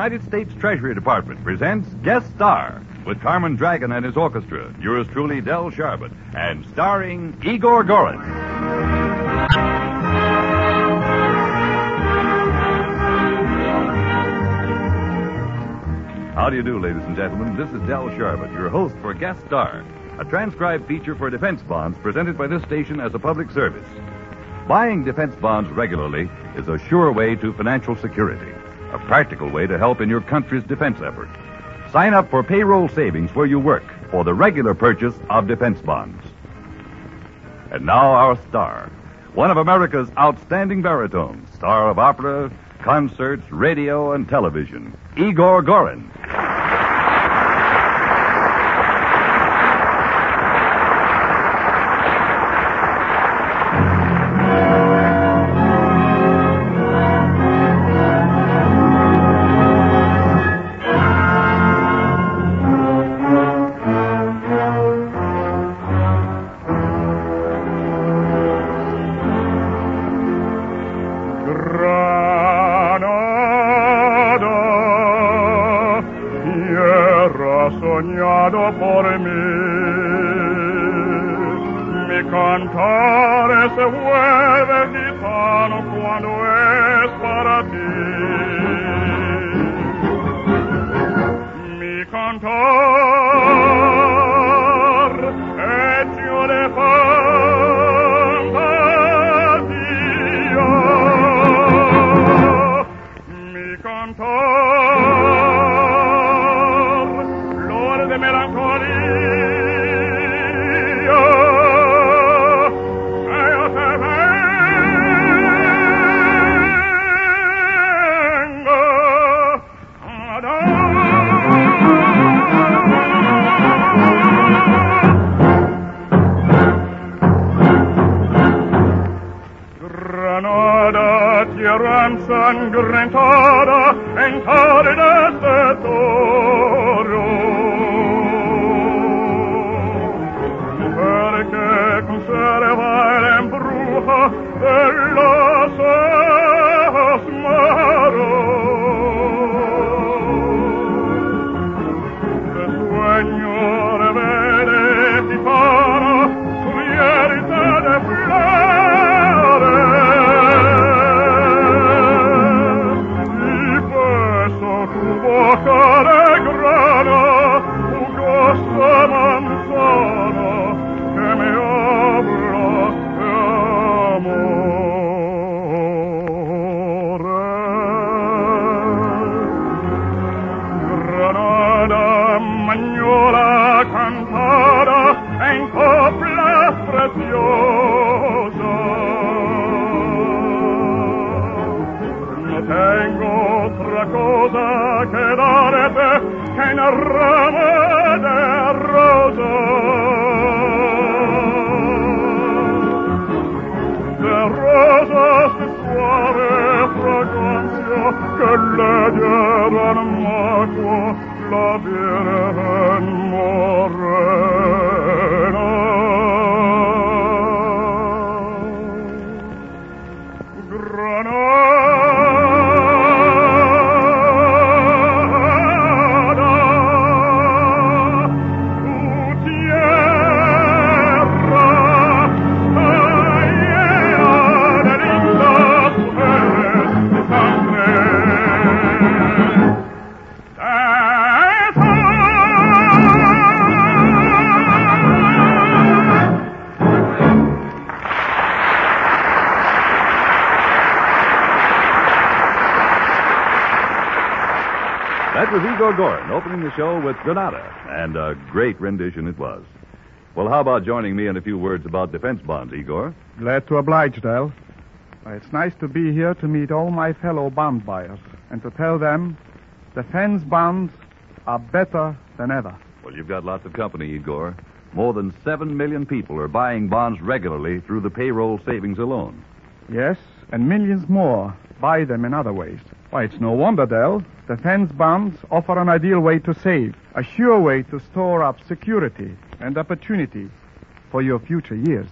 United States Treasury Department presents Guest Star with Carmen Dragon and his orchestra, yours truly, Del Sharbutt, and starring Igor Gorin. How do you do, ladies and gentlemen? This is Del Sharbutt, your host for Guest Star, a transcribed feature for defense bonds presented by this station as a public service. Buying defense bonds regularly is a sure way to financial security, a practical way to help in your country's defense effort. Sign up for payroll savings where you work for the regular purchase of defense bonds. And now our star, one of America's outstanding baritones, star of opera, concerts, radio, and television, Igor Gorin. Granada, tierra soñado por mí. Tierra ensangrentada Gorin opening the show with Granada, and a great rendition it was. Well, how about joining me in a few words about defense bonds, Igor? Glad to oblige, Del. It's nice to be here to meet all my fellow bond buyers and to tell them defense bonds are better than ever. Well, you've got lots of company, Igor. More than seven million people are buying bonds regularly through the payroll savings alone. Yes, and millions more buy them in other ways. Why, it's no wonder, Del. Defense bonds offer an ideal way to save, a sure way to store up security and opportunity for your future years.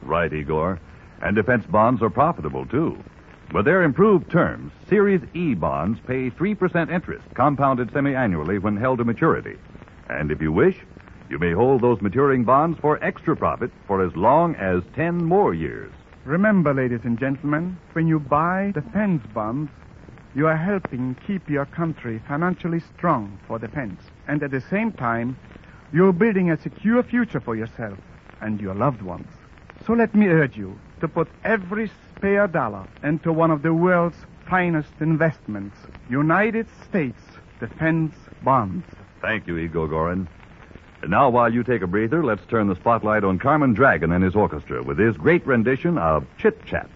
Right, Igor. And defense bonds are profitable, too. With their improved terms, Series E bonds pay 3% interest, compounded semi annually when held to maturity. And if you wish, you may hold those maturing bonds for extra profit for as long as 10 more years. Remember, ladies and gentlemen, when you buy defense bonds, you are helping keep your country financially strong for defense. And at the same time, you're building a secure future for yourself and your loved ones. So let me urge you to put every spare dollar into one of the world's finest investments, United States defense bonds. Thank you, Igor Gorin. And now, while you take a breather, let's turn the spotlight on Carmen Dragon and his orchestra with his great rendition of Chit Chat.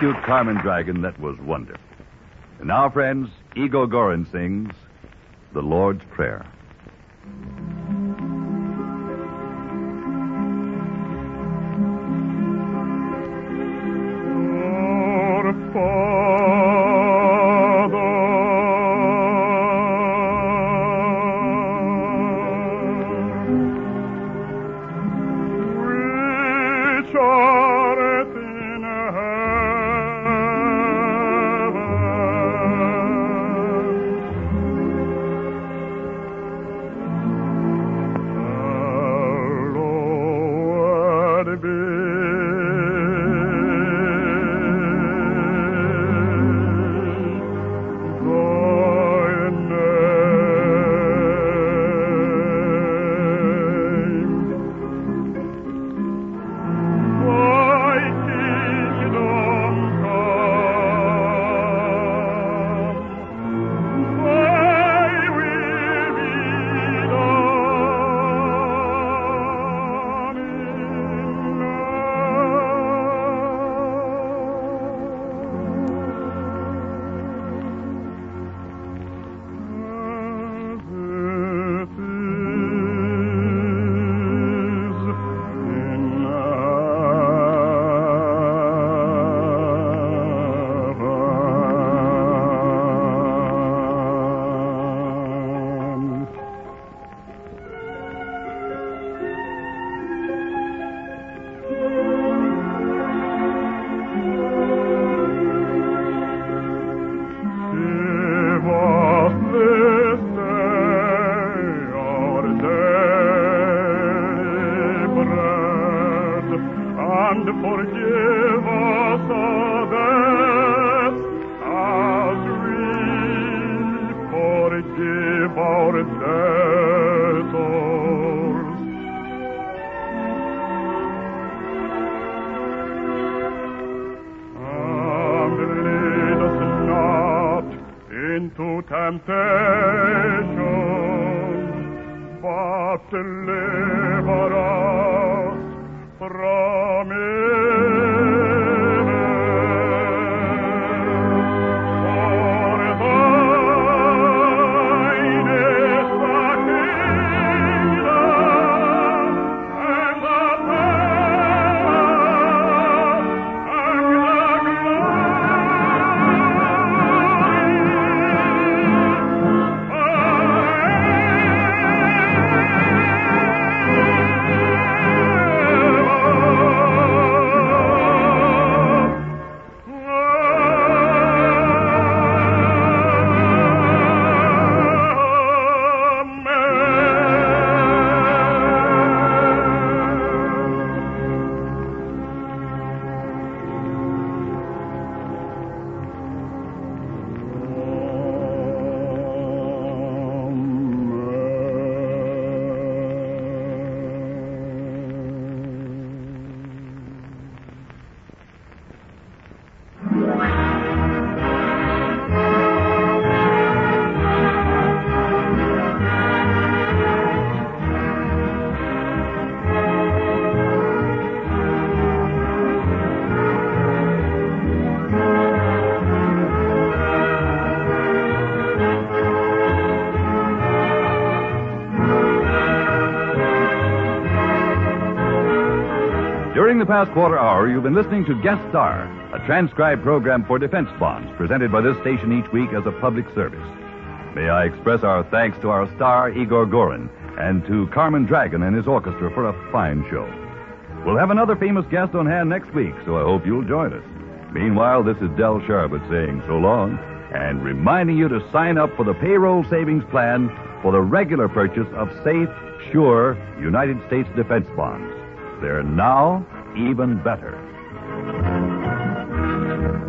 You, Carmen Dragon. That was wonderful. And now, friends, Igor Gorin sings The Lord's Prayer. Our temptation, but deliver us from evil. Past quarter hour, you've been listening to Guest Star, a transcribed program for defense bonds presented by this station each week as a public service. May I express our thanks to our star, Igor Gorin, and to Carmen Dragon and his orchestra for a fine show. We'll have another famous guest on hand next week, so I hope you'll join us. Meanwhile, this is Del Sharbutt saying so long and reminding you to sign up for the payroll savings plan for the regular purchase of safe, sure United States defense bonds. They're now even better.